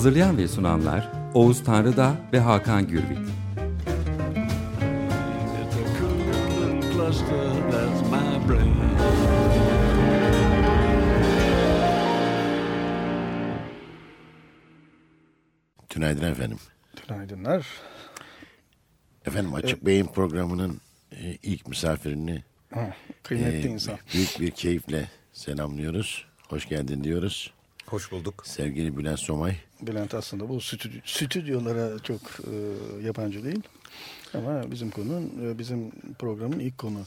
Hazırlayan ve sunanlar Oğuz Tanrıda ve Hakan Gürbüz. Günaydın efendim. Günaydınlar. Efendim Açık Beyin programının e, ilk misafirini Ha, kıymetli e, insan. büyük bir keyifle selamlıyoruz. Hoş geldin diyoruz. Hoş bulduk. Sevgili Bülent Somay. Bülent aslında bu stüdyo, stüdyolara çok e, yabancı değil. Ama bizim konunun, e, bizim programın ilk konu.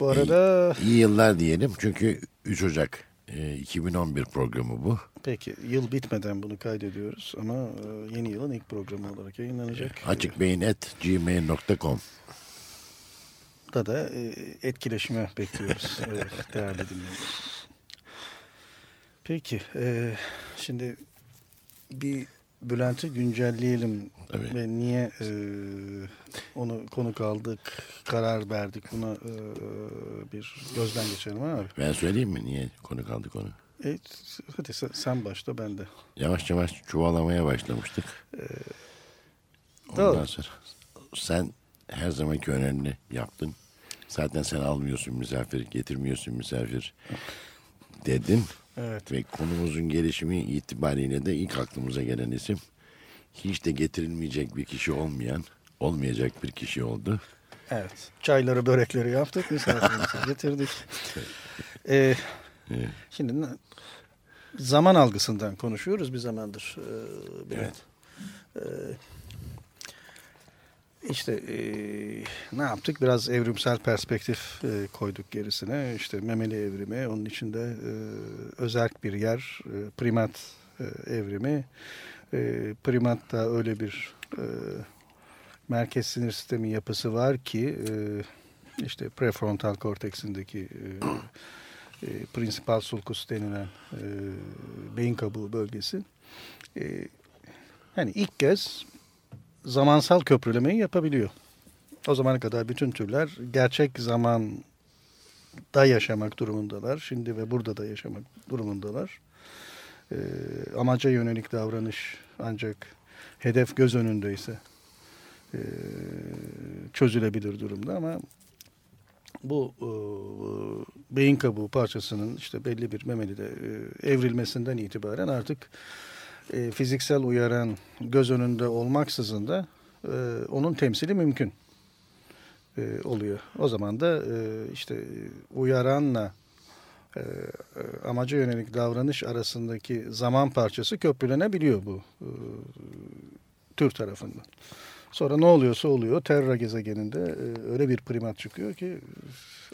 Bu arada İyi yıllar diyelim çünkü 3 Ocak e, 2011 programı bu. peki yıl bitmeden bunu kaydediyoruz ama e, yeni yılın ilk programı olarak yayınlanacak. Açıkbeyin.gmail.com Da da e, etkileşime bekliyoruz evet, değerli dinleyiciler. Peki e, şimdi bir Bülent'i güncelleyelim Tabii. ve niye e, onu konuk aldık, karar verdik buna e, bir gözden geçirelim abi. Ben söyleyeyim mi niye konu kaldık onu? E, hadi sen, sen başla ben de. Yavaş yavaş çuvalamaya başlamıştık. Doğru. Ondan sonra sen her zamanki önerini yaptın. Zaten sen almıyorsun misafir, getirmiyorsun misafir dedin. Evet. Ve konumuzun gelişimi itibariyle de ilk aklımıza gelen isim hiç de getirilmeyecek bir kişi olmayan, olmayacak bir kişi oldu. Evet. Çayları, börekleri yaptık, misafirimizi getirdik. Ee, şimdi ne- zaman algısından konuşuyoruz bir zamandır. Ee, Bülent. Ee, işte ee, ne yaptık? Biraz evrimsel perspektif ee, koyduk gerisine. İşte memeli evrimi, onun içinde ee, özerk bir yer, ee, primat ee, evrimi. Ee, primat da öyle bir ee, merkez sinir sistemi yapısı var ki e, işte prefrontal korteksindeki e, e, principal sulcus denilen e, beyin kabuğu bölgesi e, hani ilk kez zamansal köprülemeyi yapabiliyor. O zamana kadar bütün türler gerçek zamanda yaşamak durumundalar. Şimdi ve burada da yaşamak durumundalar. E, amaca yönelik davranış ancak hedef göz önündeyse e, çözülebilir durumda ama bu e, beyin kabuğu parçasının işte belli bir memelide e, evrilmesinden itibaren artık e, fiziksel uyaran göz önünde olmaksızın da e, onun temsili mümkün e, oluyor. O zaman da e, işte uyaranla e, e, amaca yönelik davranış arasındaki zaman parçası köprülenebiliyor bu e, tür tarafından. Sonra ne oluyorsa oluyor. Terra gezegeninde e, öyle bir primat çıkıyor ki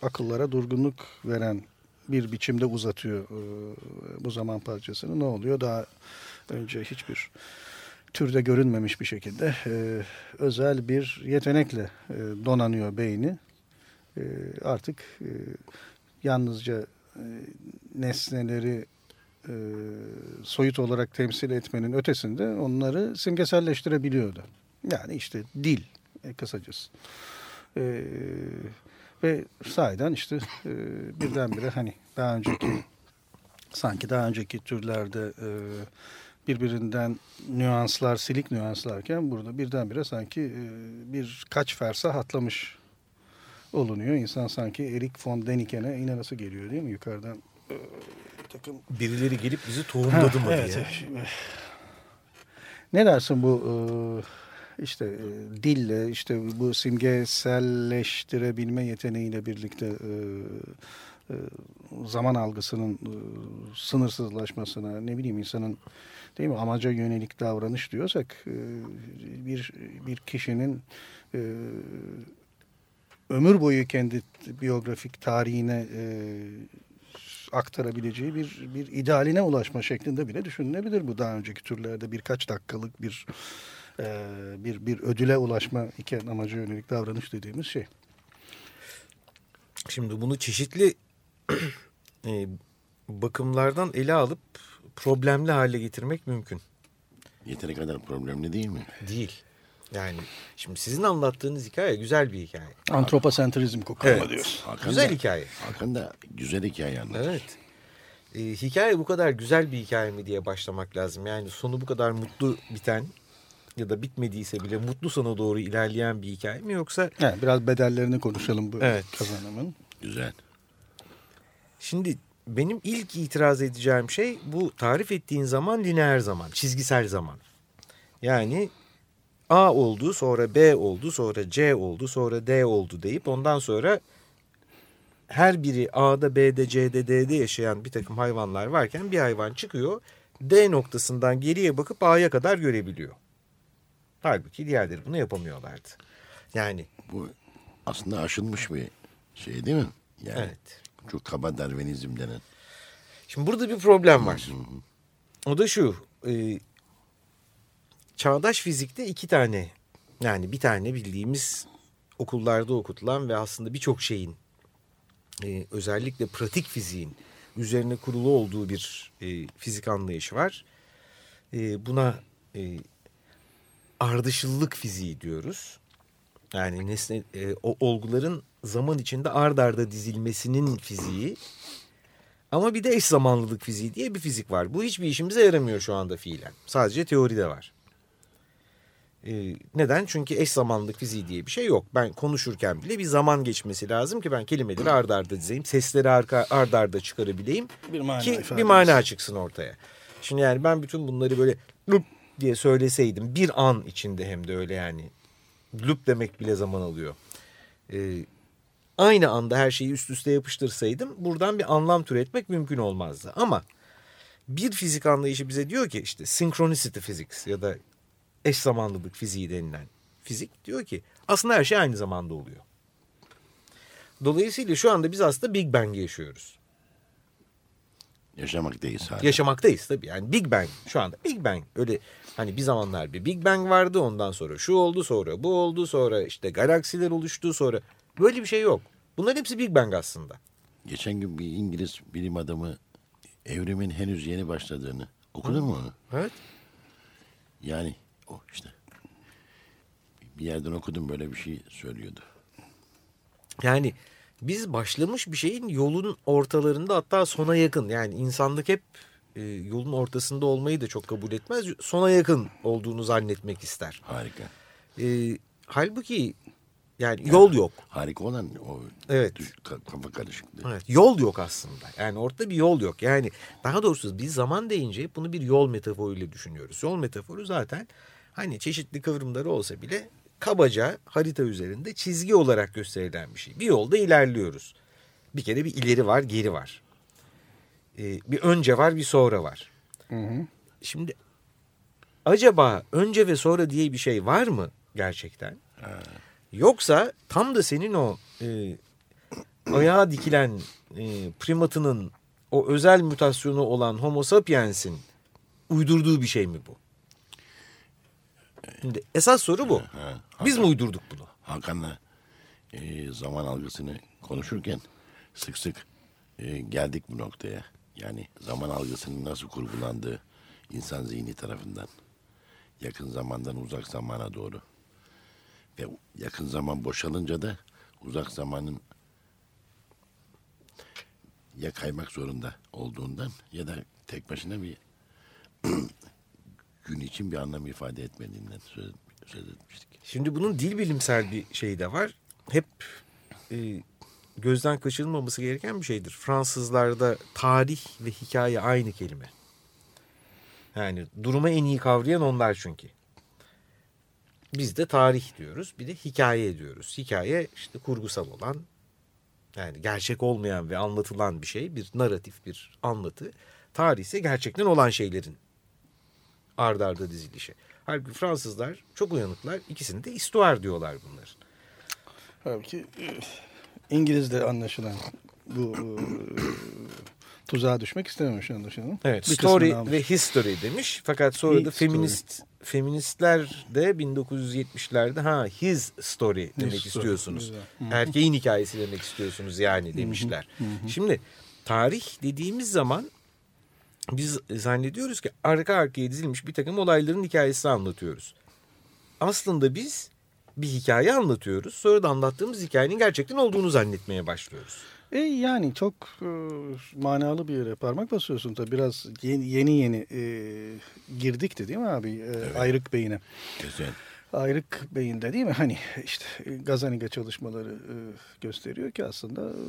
akıllara durgunluk veren bir biçimde uzatıyor e, bu zaman parçasını. Ne oluyor? Daha önce hiçbir türde görünmemiş bir şekilde e, özel bir yetenekle e, donanıyor beyni. E, artık e, yalnızca e, nesneleri e, soyut olarak temsil etmenin ötesinde onları simgeselleştirebiliyordu. Yani işte dil e, kısacası. E, ve sahiden işte e, birdenbire hani daha önceki sanki daha önceki türlerde e, birbirinden nüanslar, silik nüanslarken burada birdenbire sanki e, birkaç fersah atlamış olunuyor. İnsan sanki Erik von Däniken'e inanası geliyor değil mi yukarıdan? E, takım Birileri gelip bizi tohumladı mı evet, diye. şimdi- Ne dersin bu e, işte dille işte bu simgeselleştirebilme yeteneğiyle birlikte zaman algısının e, sınırsızlaşmasına ne bileyim insanın değil mi amaca yönelik davranış diyorsak e, bir bir kişinin e, ömür boyu kendi biyografik tarihine e, aktarabileceği bir bir idealine ulaşma şeklinde bile düşünülebilir bu daha önceki türlerde birkaç dakikalık bir e, bir bir ödüle ulaşma iken amaca yönelik davranış dediğimiz şey. Şimdi bunu çeşitli e, bakımlardan ele alıp problemli hale getirmek mümkün. Yeteri kadar problemli değil mi? Değil. Yani şimdi sizin anlattığınız hikaye güzel bir hikaye. Antroposentrizm kokalama Evet. diyoruz. Hakan güzel da, hikaye. Hakan da güzel hikaye anlatır. Evet. Ee, hikaye bu kadar güzel bir hikaye mi diye başlamak lazım. Yani sonu bu kadar mutlu biten ya da bitmediyse bile mutlu sona doğru ilerleyen bir hikaye mi yoksa Evet, biraz bedellerini konuşalım bu Evet. kazanımın. Güzel. Şimdi benim ilk itiraz edeceğim şey bu tarif ettiğin zaman lineer zaman, çizgisel zaman. Yani A oldu, sonra B oldu, sonra C oldu, sonra D oldu deyip ondan sonra her biri A'da, B'de, C'de, D'de yaşayan bir takım hayvanlar varken bir hayvan çıkıyor. D noktasından geriye bakıp A'ya kadar görebiliyor. Halbuki diğerleri bunu yapamıyorlardı. Yani Bu aslında aşılmış bir şey değil mi? Yani evet. Çok kaba Darwinizm denen. Şimdi burada bir problem var. O da şu. e, çağdaş fizikte iki tane yani bir tane bildiğimiz okullarda okutulan ve aslında birçok şeyin e, özellikle pratik fiziğin üzerine kurulu olduğu bir e, fizik anlayışı var. E, buna e, ardışıllık fiziği diyoruz. Yani nesne e, o olguların zaman içinde ard arda dizilmesinin fiziği. Ama bir de eş zamanlılık fiziği diye bir fizik var. Bu hiçbir işimize yaramıyor şu anda fiilen. Sadece teoride var. Ee, neden? Çünkü eş zamanlılık fiziği diye bir şey yok. Ben konuşurken bile bir zaman geçmesi lazım ki ben kelimeleri ard arda dizeyim. Sesleri arka, ard arda çıkarabileyim. Bir mana ki bir mana çıksın ortaya. Şimdi yani ben bütün bunları böyle lup diye söyleseydim bir an içinde hem de öyle yani. Lup demek bile zaman alıyor. Ee, aynı anda her şeyi üst üste yapıştırsaydım buradan bir anlam türetmek mümkün olmazdı. Ama bir fizik anlayışı bize diyor ki işte synchronicity physics ya da eş zamanlılık fiziği denilen fizik diyor ki aslında her şey aynı zamanda oluyor. Dolayısıyla şu anda biz aslında Big Bang yaşıyoruz. Yaşamaktayız hala. Yaşamaktayız tabii. Yani Big Bang şu anda Big Bang. Öyle hani bir zamanlar bir Big Bang vardı ondan sonra şu oldu sonra bu oldu sonra işte galaksiler oluştu sonra böyle bir şey yok. Bunların hepsi Big Bang aslında. Geçen gün bir İngiliz bilim adamı evrimin henüz yeni başladığını okudun mu onu? Evet. Yani o işte bir yerden okudum böyle bir şey söylüyordu. Yani biz başlamış bir şeyin yolun ortalarında hatta sona yakın. Yani insanlık hep e, yolun ortasında olmayı da çok kabul etmez. Sona yakın olduğunu zannetmek ister. Harika. E, halbuki yani yol yok. Harika olan o Evet. kafa karışıklığı. Evet, yol yok aslında. Yani ortada bir yol yok. Yani daha doğrusu biz zaman deyince bunu bir yol metaforuyla düşünüyoruz. Yol metaforu zaten hani çeşitli kıvrımları olsa bile kabaca harita üzerinde çizgi olarak gösterilen bir şey. Bir yolda ilerliyoruz. Bir kere bir ileri var, geri var. Ee, bir önce var, bir sonra var. Şimdi acaba önce ve sonra diye bir şey var mı gerçekten? Yoksa tam da senin o e, ayağa dikilen e, primatının o özel mutasyonu olan Homo sapiens'in uydurduğu bir şey mi bu? Şimdi esas soru bu. Ha, Biz mi uydurduk bunu? Hakan'la e, zaman algısını konuşurken sık sık e, geldik bu noktaya. Yani zaman algısının nasıl kurgulandığı insan zihni tarafından. Yakın zamandan uzak zamana doğru. Ve yakın zaman boşalınca da uzak zamanın ya kaymak zorunda olduğundan ya da tek başına bir gün için bir anlam ifade etmediğinden söz, söz etmiştik. Şimdi bunun dil bilimsel bir şeyi de var. Hep e, gözden kaçırılmaması gereken bir şeydir. Fransızlarda tarih ve hikaye aynı kelime. Yani durumu en iyi kavrayan onlar çünkü. Biz de tarih diyoruz, bir de hikaye diyoruz. Hikaye işte kurgusal olan, yani gerçek olmayan ve anlatılan bir şey, bir narratif, bir anlatı. Tarih ise gerçekten olan şeylerin ard arda dizilişi. Halbuki Fransızlar çok uyanıklar. İkisini de istuar diyorlar bunlar. Halbuki e, İngiliz'de anlaşılan bu e, tuzağa düşmek istememiş anlaşılan. Evet, Bir story ve history demiş. Fakat sonra da feminist feministler de 1970'lerde ha his story demek story, istiyorsunuz. güzel. Erkeğin hikayesi demek istiyorsunuz yani demişler. Şimdi tarih dediğimiz zaman biz zannediyoruz ki arka arkaya dizilmiş bir takım olayların hikayesini anlatıyoruz. Aslında biz bir hikaye anlatıyoruz. Sonra da anlattığımız hikayenin gerçekten olduğunu zannetmeye başlıyoruz. E yani çok e, manalı bir yere parmak basıyorsun tabii biraz yeni yeni, yeni e, girdik de değil mi abi e, ayrık beyine. Kesin. Ayrık beyinde değil mi hani işte e, Gazaniga çalışmaları e, gösteriyor ki aslında e,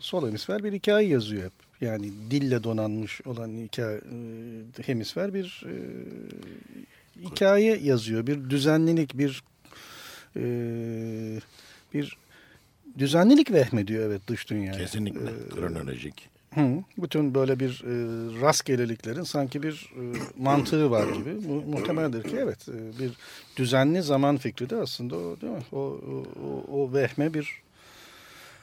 sol hemisfer bir hikaye yazıyor hep. Yani dille donanmış olan hikaye e, hemisfer bir e, hikaye yazıyor. Bir düzenlilik bir e, bir düzenlilik vehmediyor evet dış dünyaya. Kesinlikle. E, Kronolojik. Hı, bütün böyle bir e, rastgeleliklerin sanki bir e, mantığı var gibi. Mu, muhtemeldir ki evet e, bir düzenli zaman fikri de aslında o değil mi? O, o, o, o vehme bir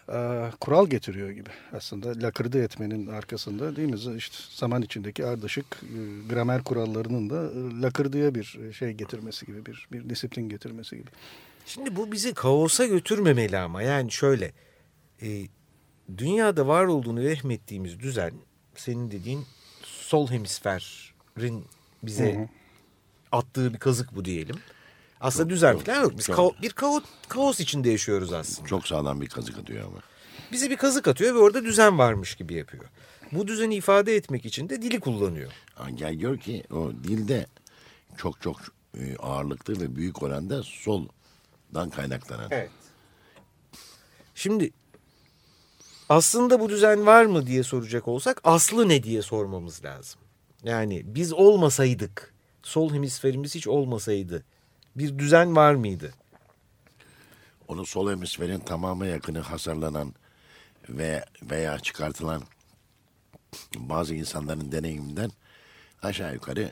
e, kural getiriyor gibi. Aslında lakırdı etmenin arkasında değil mi? İşte zaman içindeki ardışık e, gramer kurallarının da e, lakırdıya bir şey getirmesi gibi bir bir disiplin getirmesi gibi. Şimdi bu bizi kaosa götürmemeli ama yani şöyle e, dünyada var olduğunu vehmettiğimiz düzen senin dediğin sol hemisferin bize Hı hı. attığı bir kazık bu diyelim. Aslında düzen çok, falan yok. Biz çok. kao- bir kao- kaos içinde yaşıyoruz aslında. Çok sağlam bir kazık atıyor ama. Bize bir kazık atıyor ve orada düzen varmış gibi yapıyor. Bu düzeni ifade etmek için de dili kullanıyor. Gel gör ki o dilde çok çok e, ağırlıklı ve büyük oranda soldan kaynaklanan. Evet. Şimdi aslında bu düzen var mı diye soracak olsak aslı ne diye sormamız lazım. Yani biz olmasaydık, sol hemisferimiz hiç olmasaydı bir düzen var mıydı? Onu sol hemisferin tamamı yakını hasarlanan ve veya çıkartılan bazı insanların deneyiminden aşağı yukarı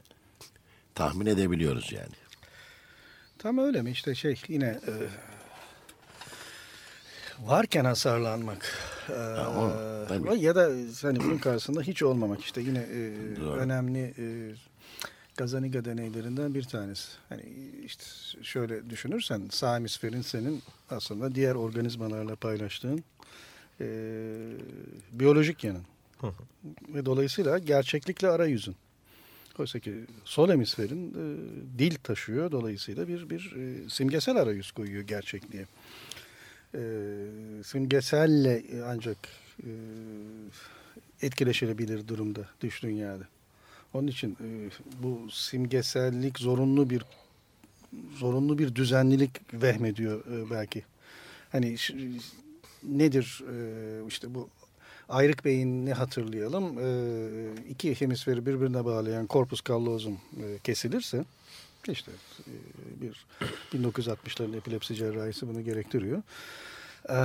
tahmin edebiliyoruz yani. Tam öyle mi işte şey yine e, varken hasarlanmak e, o, tabii. ya da hani bunun karşısında hiç olmamak işte yine e, Doğru. önemli e, Gazaniga deneylerinden bir tanesi. Hani işte şöyle düşünürsen sağ hemisferin senin aslında diğer organizmalarla paylaştığın e, biyolojik yanın. Ve dolayısıyla gerçeklikle arayüzün. Oysa ki sol hemisferin e, dil taşıyor. Dolayısıyla bir bir e, simgesel arayüz koyuyor gerçekliğe. E, simgeselle ancak e, etkileşilebilir durumda dış dünyada. Onun için e, bu simgesellik zorunlu bir zorunlu bir düzenlilik vehmediyor e, belki. Hani nedir e, işte bu ayrık beyinini hatırlayalım. E, iki hemisferi birbirine bağlayan corpus callosum e, kesilirse işte e, bir 1960'ların epilepsi cerrahisi bunu gerektiriyor. E,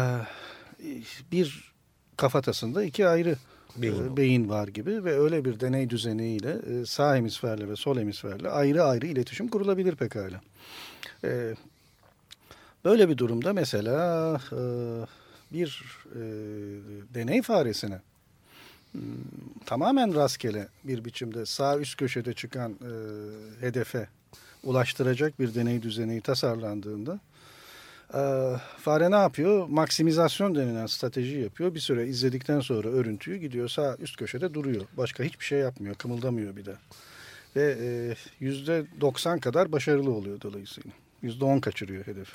bir kafatasında iki ayrı Beyin e, var. beyin var gibi ve öyle bir deney düzeniyle e, sağ hemisferle ve sol hemisferle ayrı ayrı iletişim kurulabilir pekala. E, Böyle bir durumda mesela e, bir e, deney faresine hmm, tamamen rastgele bir biçimde sağ üst köşede çıkan e, hedefe ulaştıracak bir deney düzeni tasarlandığında e, fare ne yapıyor? Maksimizasyon denilen strateji yapıyor. Bir süre izledikten sonra örüntüyü gidiyor sağ üst köşede duruyor. Başka hiçbir şey yapmıyor, kımıldamıyor bir de. Ve e, yüzde 90 kadar başarılı oluyor dolayısıyla. Yüzde 10 kaçırıyor hedef.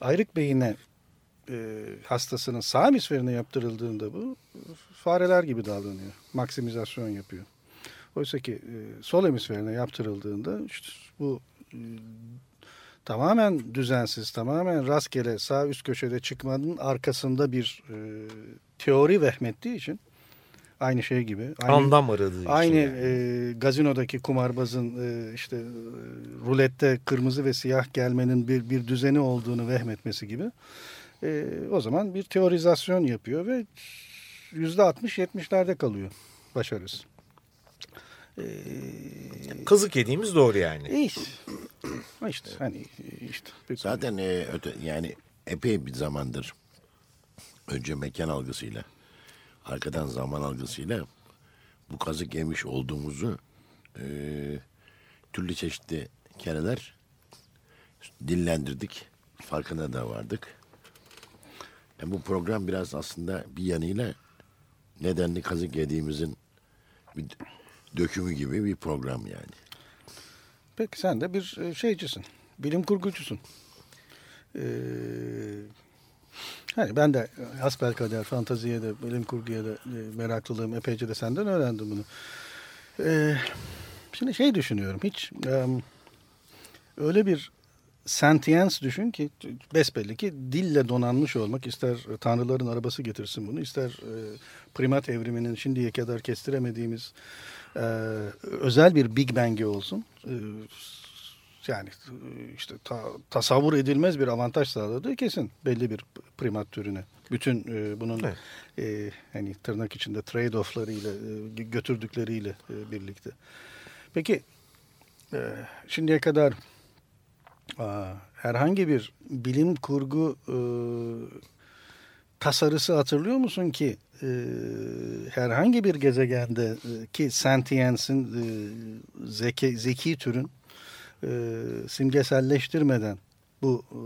Ayrık beyine e, hastasının sağ hemisferine yaptırıldığında bu fareler gibi davranıyor. Maksimizasyon yapıyor. Oysa ki e, sol hemisferine yaptırıldığında işte bu e, tamamen düzensiz, tamamen rastgele sağ üst köşede çıkmanın arkasında bir e, teori vehmettiği için aynı şey gibi. Aynı, Andam aradığı için. Aynı yani. e, gazinodaki kumarbazın e, işte e, rulette kırmızı ve siyah gelmenin bir bir düzeni olduğunu vehmetmesi gibi. E, o zaman bir teorizasyon yapıyor ve yüzde 60-70'lerde kalıyor başarısı. E, Kazık yediğimiz doğru yani. iyi. işte hani işte bir- Zaten e, öte, yani epey bir zamandır önce mekan algısıyla arkadan zaman algısıyla bu kazık yemiş olduğumuzu e, türlü çeşitli kereler dillendirdik. Farkına da vardık. E, bu program biraz aslında bir yanıyla nedenli kazık yediğimizin bir dökümü gibi bir program yani. Peki sen de bir e, şeycisin. Bilim kurgucusun. Ee, hani ben de hasbelkader fantaziye de bilim kurguya da e, meraklılığım epeyce de senden öğrendim bunu. Ee, şimdi şey düşünüyorum hiç em, öyle bir sentience düşün ki besbelli ki dille donanmış olmak ister tanrıların arabası getirsin bunu ister e, primat evriminin şimdiye kadar kestiremediğimiz e, özel bir Big Bang'i olsun. E, yani e, işte ta- tasavvur edilmez bir avantaj sağladığı kesin belli bir primat türüne. Bütün e, bunun Evet. e, hani tırnak içinde trade-off'larıyla e, götürdükleriyle e, birlikte. Peki e, şimdiye kadar herhangi bir bilim kurgu e, tasarısı hatırlıyor musun ki e, herhangi bir gezegende e, ki sentience'in e, zeki, zeki türün e, simgeselleştirmeden bu e,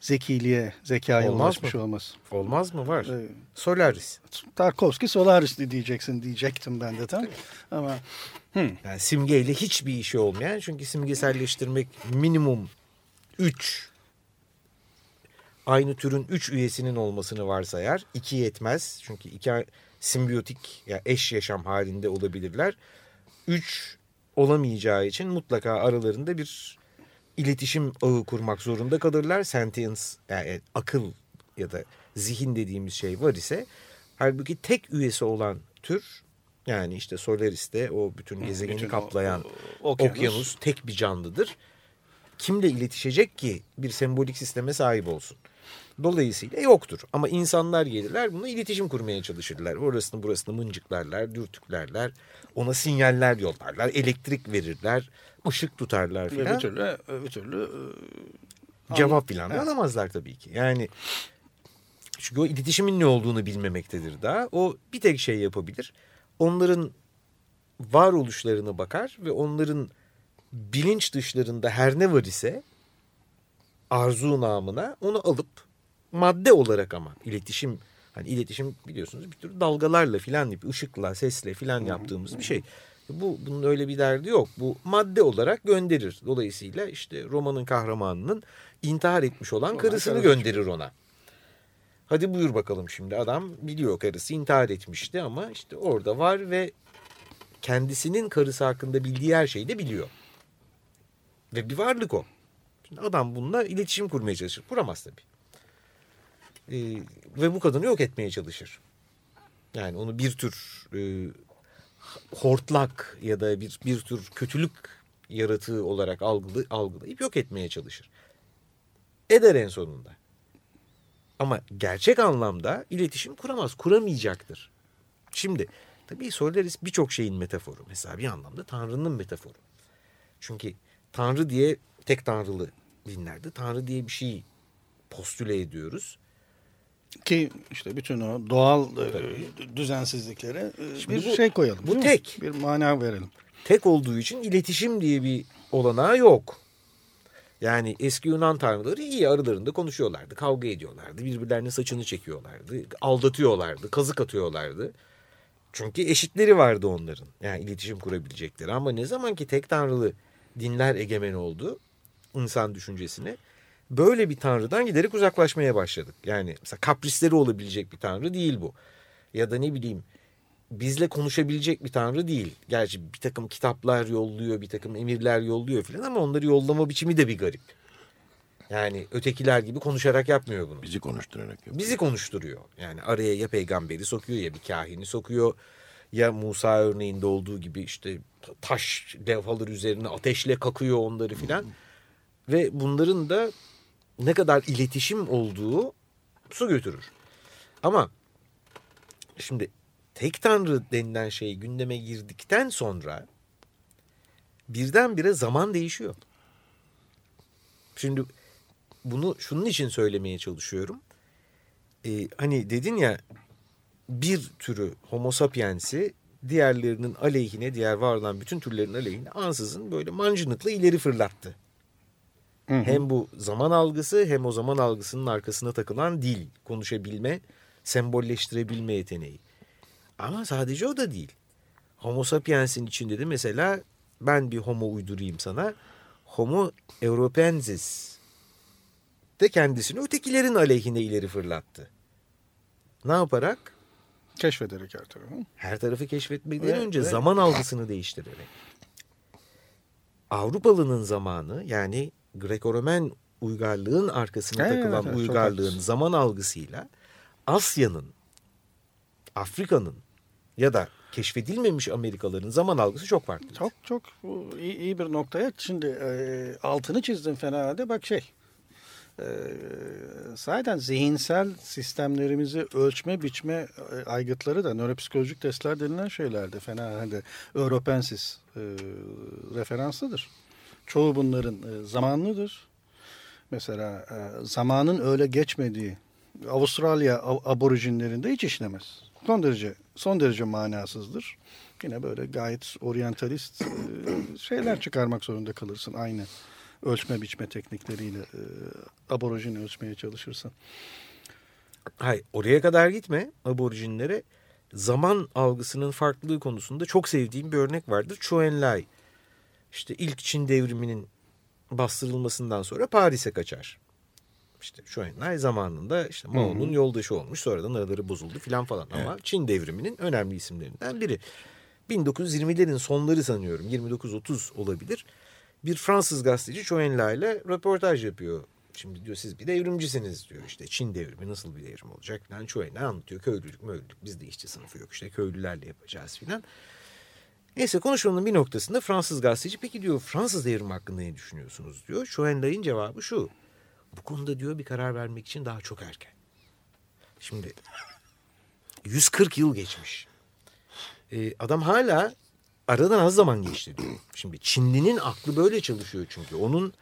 zekiliğe, zekaya Olmaz ulaşmış mı? olması. Olmaz mı? Var. Evet. Solaris. Tarkovski Solaris diyeceksin diyecektim ben de tam. Ama Yani simgeyle hiçbir işi olmayan çünkü simgeselleştirmek minimum 3 aynı türün 3 üyesinin olmasını varsayar. 2 yetmez. Çünkü iki simbiyotik ya eş yaşam halinde olabilirler. 3 olamayacağı için mutlaka aralarında bir iletişim ağı kurmak zorunda kalırlar. Sentience yani akıl ya da zihin dediğimiz şey var ise halbuki tek üyesi olan tür yani işte Solaris'te o bütün gezegeni bütün o- kaplayan o- okyanus. okyanus. tek bir canlıdır. Kimle iletişecek ki bir sembolik sisteme sahip olsun? Dolayısıyla yoktur. Ama insanlar gelirler buna iletişim kurmaya çalışırlar. Orasını burasını mıncıklarlar, dürtüklerler. Ona sinyaller yollarlar, elektrik verirler, ışık tutarlar filan bir türlü, bir türlü e, cevap filan Evet. alamazlar tabii ki. Yani çünkü o iletişimin ne olduğunu bilmemektedir daha. O bir tek şey yapabilir. Onların varoluşlarına bakar ve onların bilinç dışlarında her ne var ise arzu namına onu alıp madde olarak ama iletişim hani iletişim biliyorsunuz bir tür dalgalarla filan gibi ışıkla sesle filan yaptığımız bir şey. Bu bunun öyle bir derdi yok. Bu madde olarak gönderir. Dolayısıyla işte romanın kahramanının intihar etmiş olan karısını karısı gönderir ona. Hadi buyur bakalım şimdi adam biliyor karısı intihar etmişti ama işte orada var ve kendisinin karısı hakkında bildiği her şeyi de biliyor. Ve bir varlık o. Şimdi adam bununla iletişim kurmaya çalışır. Kuramaz tabii. Ee, ve bu kadını yok etmeye çalışır. Yani onu bir tür e, hortlak ya da bir bir tür kötülük yaratığı olarak algılayıp yok etmeye çalışır. Eder en sonunda. Ama gerçek anlamda iletişim kuramaz, kuramayacaktır. Şimdi tabii Solaris birçok şeyin metaforu. Mesela bir anlamda Tanrı'nın metaforu. Çünkü Tanrı diye tek tanrılı dinlerde Tanrı diye bir şey postüle ediyoruz. ki işte bütün o doğal e, düzensizliklere e, Şimdi bir bu- şey koyalım. bu değil mi? tek. Bir mana verelim. Tek olduğu için iletişim diye bir olanağı yok. Yani eski Yunan tanrıları iyi aralarında konuşuyorlardı, kavga ediyorlardı, birbirlerinin saçını çekiyorlardı, aldatıyorlardı, kazık atıyorlardı. Çünkü eşitleri vardı onların. Yani iletişim kurabilecekleri. Ama ne zaman ki tek tanrılı dinler egemen oldu insan düşüncesine böyle bir tanrıdan giderek uzaklaşmaya başladık. Yani mesela kaprisleri olabilecek bir tanrı değil bu. Ya da ne bileyim bizle konuşabilecek bir tanrı değil. Gerçi bir takım kitaplar yolluyor, bir takım emirler yolluyor filan ama onları yollama biçimi de bir garip. Yani ötekiler gibi konuşarak yapmıyor bunu. Bizi konuşturarak yapıyor. Bizi konuşturuyor. Yani araya ya peygamberi sokuyor ya bir kahini sokuyor. Ya Musa örneğinde olduğu gibi işte taş levhalar üzerine ateşle kakıyor onları filan. Ve bunların da ne kadar iletişim olduğu su götürür. Ama şimdi tek tanrı denilen şey gündeme girdikten sonra birdenbire zaman değişiyor. Şimdi bunu şunun için söylemeye çalışıyorum. Ee, hani dedin ya bir türü homo sapiens'i diğerlerinin aleyhine, diğer var olan bütün türlerin aleyhine ansızın böyle mancınıkla ileri fırlattı. Hem bu zaman algısı hem o zaman algısının arkasına takılan dil, konuşabilme, sembolleştirebilme yeteneği. Ama sadece o da değil. Homo sapiens'in içinde de mesela ben bir homo uydurayım sana. Homo europensis de kendisini ötekilerin aleyhine ileri fırlattı. Ne yaparak? Keşfederek her tarafı. Her tarafı keşfetmeden Ve- önce ve- zaman algısını değiştirerek. Avrupalı'nın zamanı yani Greko-Romen uygarlığın arkasına Evet, takılan evet, uygarlığın zaman algısıyla Asya'nın, Afrika'nın ya da keşfedilmemiş Amerikalıların zaman algısı çok farklı. Çok çok iyi, iyi bir noktaya. Şimdi e, altını çizdim fena. Bak şey. E, zaten zihinsel sistemlerimizi ölçme, biçme e, aygıtları da nöropsikolojik testler denilen şeylerdi. Fena halde Europensis e, referanslıdır. Çoğu bunların e, zamanlıdır. Mesela e, zamanın öyle geçmediği Avustralya ab- aborjinlerinde hiç işlemez. Son derece son derece manasızdır. Yine böyle gayet oryantalist e, şeyler çıkarmak zorunda kalırsın aynı ölçme biçme teknikleriyle e, aborjini ölçmeye çalışırsan. Hayır oraya kadar gitme aborjinlere. Zaman algısının farklılığı konusunda çok sevdiğim bir örnek vardır. Choenlai. İşte ilk Çin devriminin bastırılmasından sonra Paris'e kaçar. İşte Choenlai zamanında işte Mao'nun yoldaşı olmuş. Sonradan araları bozuldu filan falan. Ama Çin devriminin önemli isimlerinden biri. 1920'lerin sonları sanıyorum. 29-30 olabilir. Bir Fransız gazeteci Choenlai ile röportaj yapıyor. Şimdi diyor siz bir devrimcisiniz diyor. İşte Çin devrimi nasıl bir devrim olacak filan. Choenlai anlatıyor. Köylülük möylülük bizde işçi sınıfı yok. İşte köylülerle yapacağız filan. Neyse konuşmanın bir noktasında Fransız gazeteci peki diyor Fransız devrimi hakkında ne düşünüyorsunuz diyor. Choenlai'nin cevabı şu. Bu konuda diyor bir karar vermek için daha çok erken. Şimdi 140 yıl geçmiş. Ee, adam hala aradan az zaman geçti diyor. Şimdi Çinlinin aklı böyle çalışıyor çünkü. Onun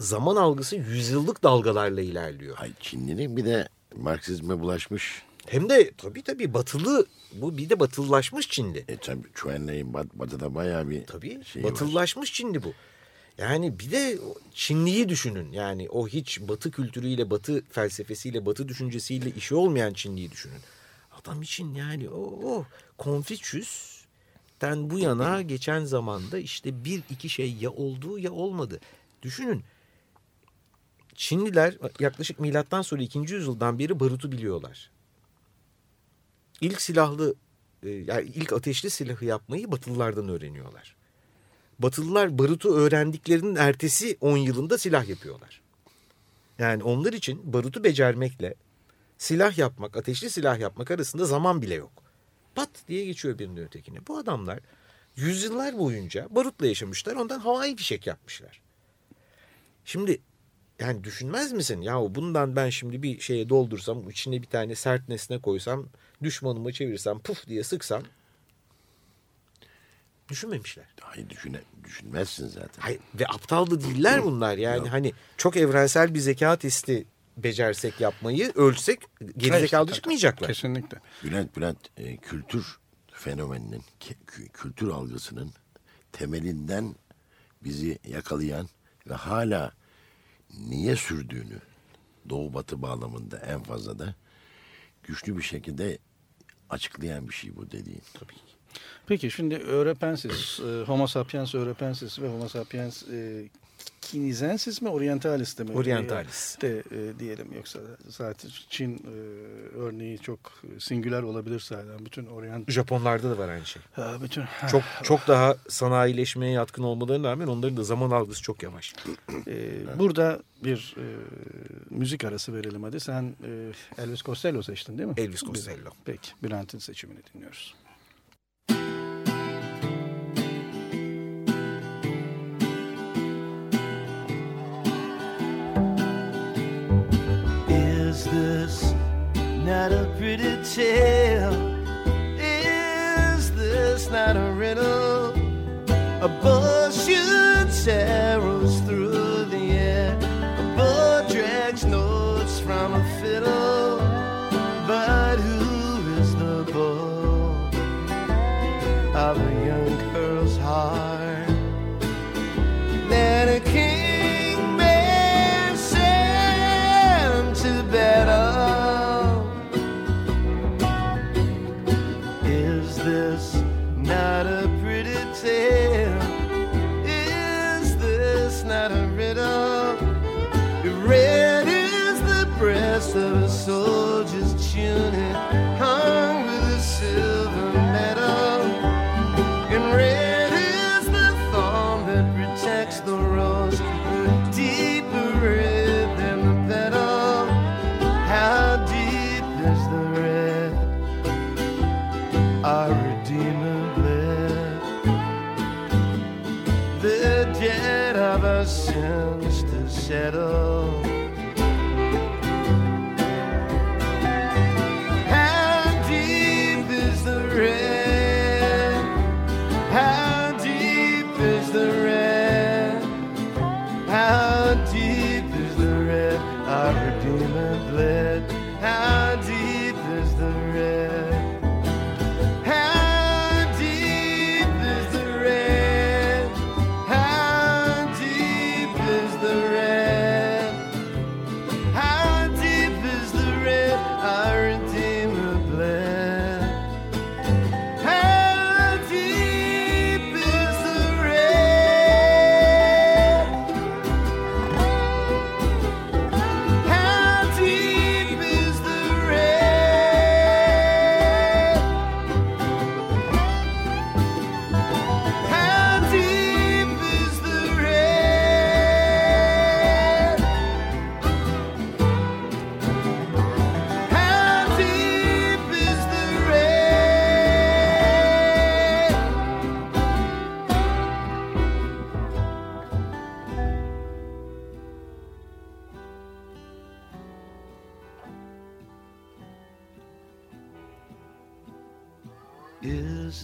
zaman algısı yüzyıllık dalgalarla ilerliyor. Ay Çinli'nin bir de Marksizme bulaşmış. Hem de tabii tabii batılı bu bir de batılılaşmış Çinli. E tabi Chuenlai'nin bat, batıda bayağı bir Tabii şey var. batılılaşmış Çinli bu. Yani bir de Çinliyi düşünün. Yani o hiç batı kültürüyle, batı felsefesiyle, batı düşüncesiyle işi olmayan Çinliyi düşünün. Adam için yani o, o Confucius'ten bu yana geçen zamanda işte bir iki şey ya oldu ya olmadı. Düşünün. Çinliler yaklaşık milattan sonra 2. yüzyıldan beri barutu biliyorlar. İlk silahlı e, yani ilk ateşli silahı yapmayı Batılılardan öğreniyorlar. Batılılar barutu öğrendiklerinin ertesi 10 yılında silah yapıyorlar. Yani onlar için barutu becermekle silah yapmak, ateşli silah yapmak arasında zaman bile yok. Pat diye geçiyor birinin ötekine. Bu adamlar yüzyıllar boyunca barutla yaşamışlar. Ondan havai fişek yapmışlar. Şimdi yani düşünmez misin? Ya bundan ben şimdi bir şeye doldursam, içine bir tane sert nesne koysam, düşmanıma çevirsem, puf diye sıksam. Düşünmemişler. Hayır düşüne, düşünmezsin zaten. Hayır, ve aptal da değiller bunlar. Yani hani çok evrensel bir zeka testi becersek yapmayı, ölsek gerizekalı Evet, çıkmayacaklar. Kesinlikle. Bülent Bülent e, kültür fenomeninin, kültür algısının temelinden bizi yakalayan ve hala niye sürdüğünü doğu batı bağlamında en fazla da güçlü bir şekilde açıklayan bir şey bu dediğin. Tabii ki. Peki şimdi Europensis, e, Homo sapiens Europensis ve Homo sapiens e, Kinizensis mi, Orientalis mi? Orientalis. De e, diyelim yoksa zaten Çin e, örneği çok singüler olabilir zaten. Bütün Orient, Japonlarda da var aynı şey. Ha, bütün Çok çok daha sanayileşmeye yatkın olmalarına rağmen onların da zaman algısı çok yavaş. E, burada bir e, müzik arası verelim hadi. Sen e, Elvis Costello seçtin değil mi? Elvis Costello. Peki, Bülent'in seçimini dinliyoruz. Not a pretty tale? Is this not a riddle? A bull shoots arrows this not a pretty tale?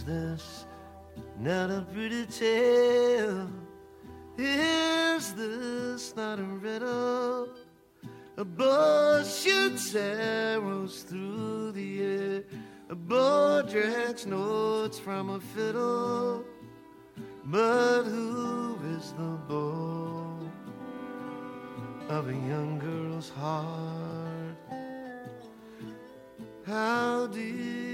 This not a pretty tale? Is this not a riddle? A bow shoots arrows through the air. A bow drags notes from a fiddle. But who is the bow of a young girl's heart? How deep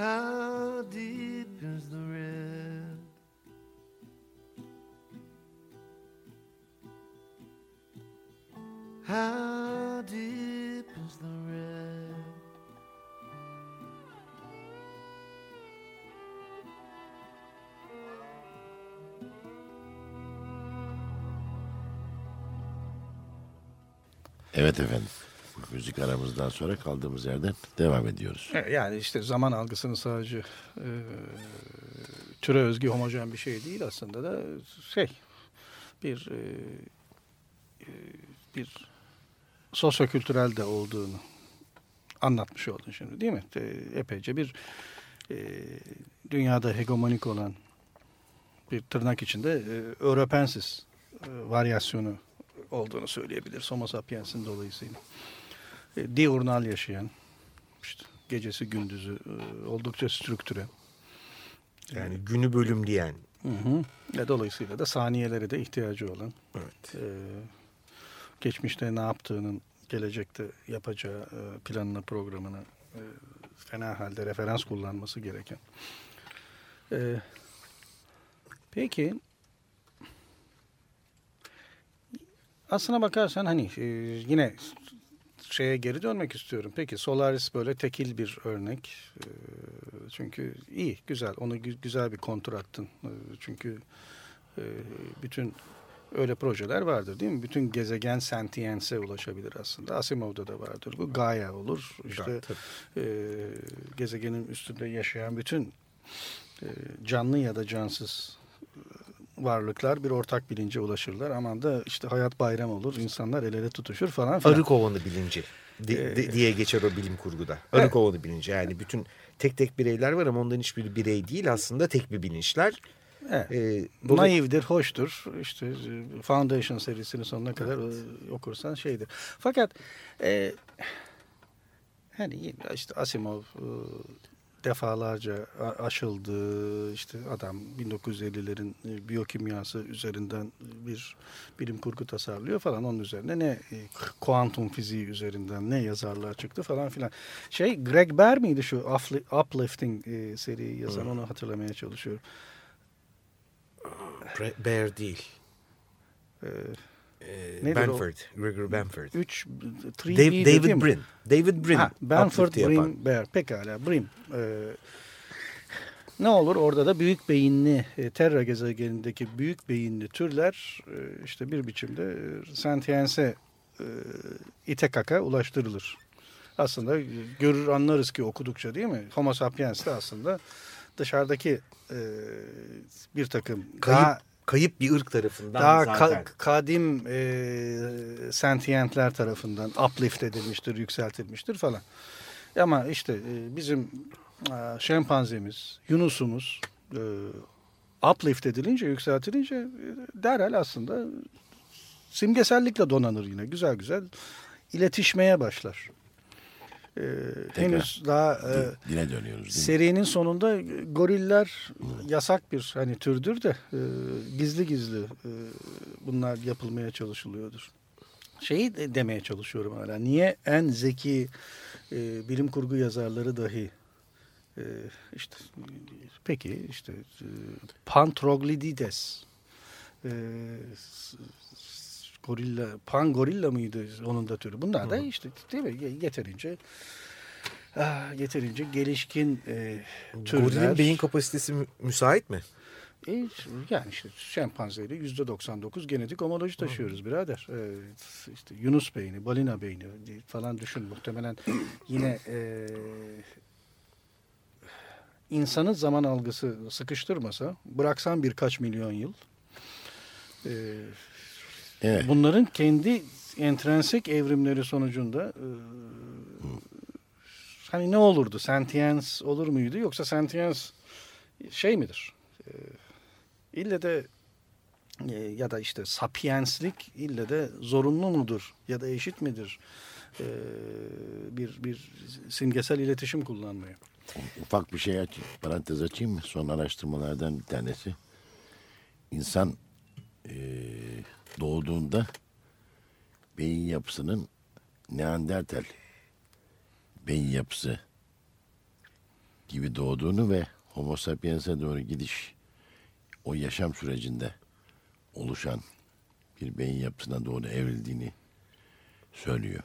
How deep is the red? How deep is the red? Evet efendim. Müzik aramızdan sonra kaldığımız yerden devam ediyoruz. E, Yani işte zaman algısının sadece e, türe özgü homojen bir şey değil aslında da şey bir e, e, bir sosyokültürel de olduğunu anlatmış oldun şimdi değil mi? E, epeyce bir e, dünyada hegemonik olan bir tırnak içinde e, Europensis e, varyasyonu olduğunu söyleyebiliriz Homo sapiens'in dolayısıyla. E, diurnal yaşayan, işte gecesi gündüzü e, oldukça strüktüre. Yani günü bölümleyen. Hı hı. Ve dolayısıyla da saniyelere de ihtiyacı olan, Evet. e, geçmişte ne yaptığının gelecekte yapacağı e, planını, programını e, fena halde referans kullanması gereken. E, peki aslına bakarsan hani e, yine şeye geri dönmek istiyorum. Peki Solaris böyle tekil bir örnek. E, çünkü iyi, güzel. Onu gü- güzel bir kontur attın. E, çünkü e, bütün öyle projeler vardır değil mi? Bütün gezegen sentiense ulaşabilir aslında. Asimov'da da vardır. Bu Gaia olur. İşte e, gezegenin üstünde yaşayan bütün e, canlı ya da cansız varlıklar bir ortak bilince ulaşırlar. Aman da işte hayat bayram olur, insanlar el ele tutuşur falan filan. Arı kovanı bilinci di- di- diye geçer o bilim kurguda. Arı Ee, Evet. kovanı bilinci yani bütün tek tek bireyler var ama onların hiçbiri birey değil aslında tek bir bilinçler. Evet. Ee, Naivdir, hoştur. İşte Foundation serisinin sonuna kadar e, okursan şeydir. Fakat e, hani işte Asimov, e, defalarca aşıldı. İşte adam 1950'lerin e, biyokimyası üzerinden bir bilim kurgu tasarlıyor falan. Onun üzerine ne e, kuantum fiziği üzerinden ne yazarlar çıktı falan filan. Şey Greg Bear miydi şu Upli- Uplifting e, seriyi yazan onu hatırlamaya çalışıyorum. Bear değil. E, Ee, Nedir Bamford. Gregory Bamford. 3 Dav- David Brin. David Brin. Ha, Bamford uplift'i yapan. Bear. Pekala Brim. Ee, ne olur orada da büyük beyinli e, Terra gezegenindeki büyük beyinli türler e, işte bir biçimde e, Sentience'e e, ite kaka ulaştırılır. Aslında görür anlarız ki okudukça değil mi? Homo sapiens de aslında dışarıdaki e, bir takım Kayıp, daha kayıp bir ırk tarafından daha zaten. ka- kadim e, sentiyentler tarafından uplift edilmiştir, yükseltilmiştir falan. Ama işte e, bizim e, şempanzemiz, yunusumuz e, uplift edilince, yükseltilince e, derhal aslında simgesellikle donanır yine. Güzel güzel iletişmeye başlar. E, henüz daha e, dönüyoruz? Serinin sonunda goriller yasak bir hani türdür de e, gizli gizli e, bunlar yapılmaya çalışılıyordur. Şeyi de demeye çalışıyorum hala. Niye en zeki e, bilim kurgu yazarları dahi e, işte peki işte e, Pantroglidides e, gorilla pan gorilla mıydı onun da türü. Bunlar da işte değil mi yeterince Ah, yeterince gelişkin e, türler. Gorilin beyin kapasitesi mü- müsait mi? E, yani işte şempanzeyle yüzde 99 genetik homoloji taşıyoruz birader. E, işte Yunus beyni, balina beyni falan düşün muhtemelen yine e, insanın zaman algısı sıkıştırmasa bıraksan birkaç milyon yıl e, Evet. bunların kendi entrensik evrimleri sonucunda e, hani ne olurdu? Sentience olur muydu? Yoksa sentience şey midir? E, ille de e, ya da işte sapienslik ille de zorunlu mudur? Ya da eşit midir? E, bir, bir simgesel iletişim kullanmaya. Ufak bir şey aç, parantez açayım mı? Son araştırmalardan bir tanesi. İnsan eee, doğduğunda beyin yapısının Neandertal beyin yapısı gibi doğduğunu ve Homo sapiens'e doğru gidiş o yaşam sürecinde oluşan bir beyin yapısına doğru evrildiğini söylüyor.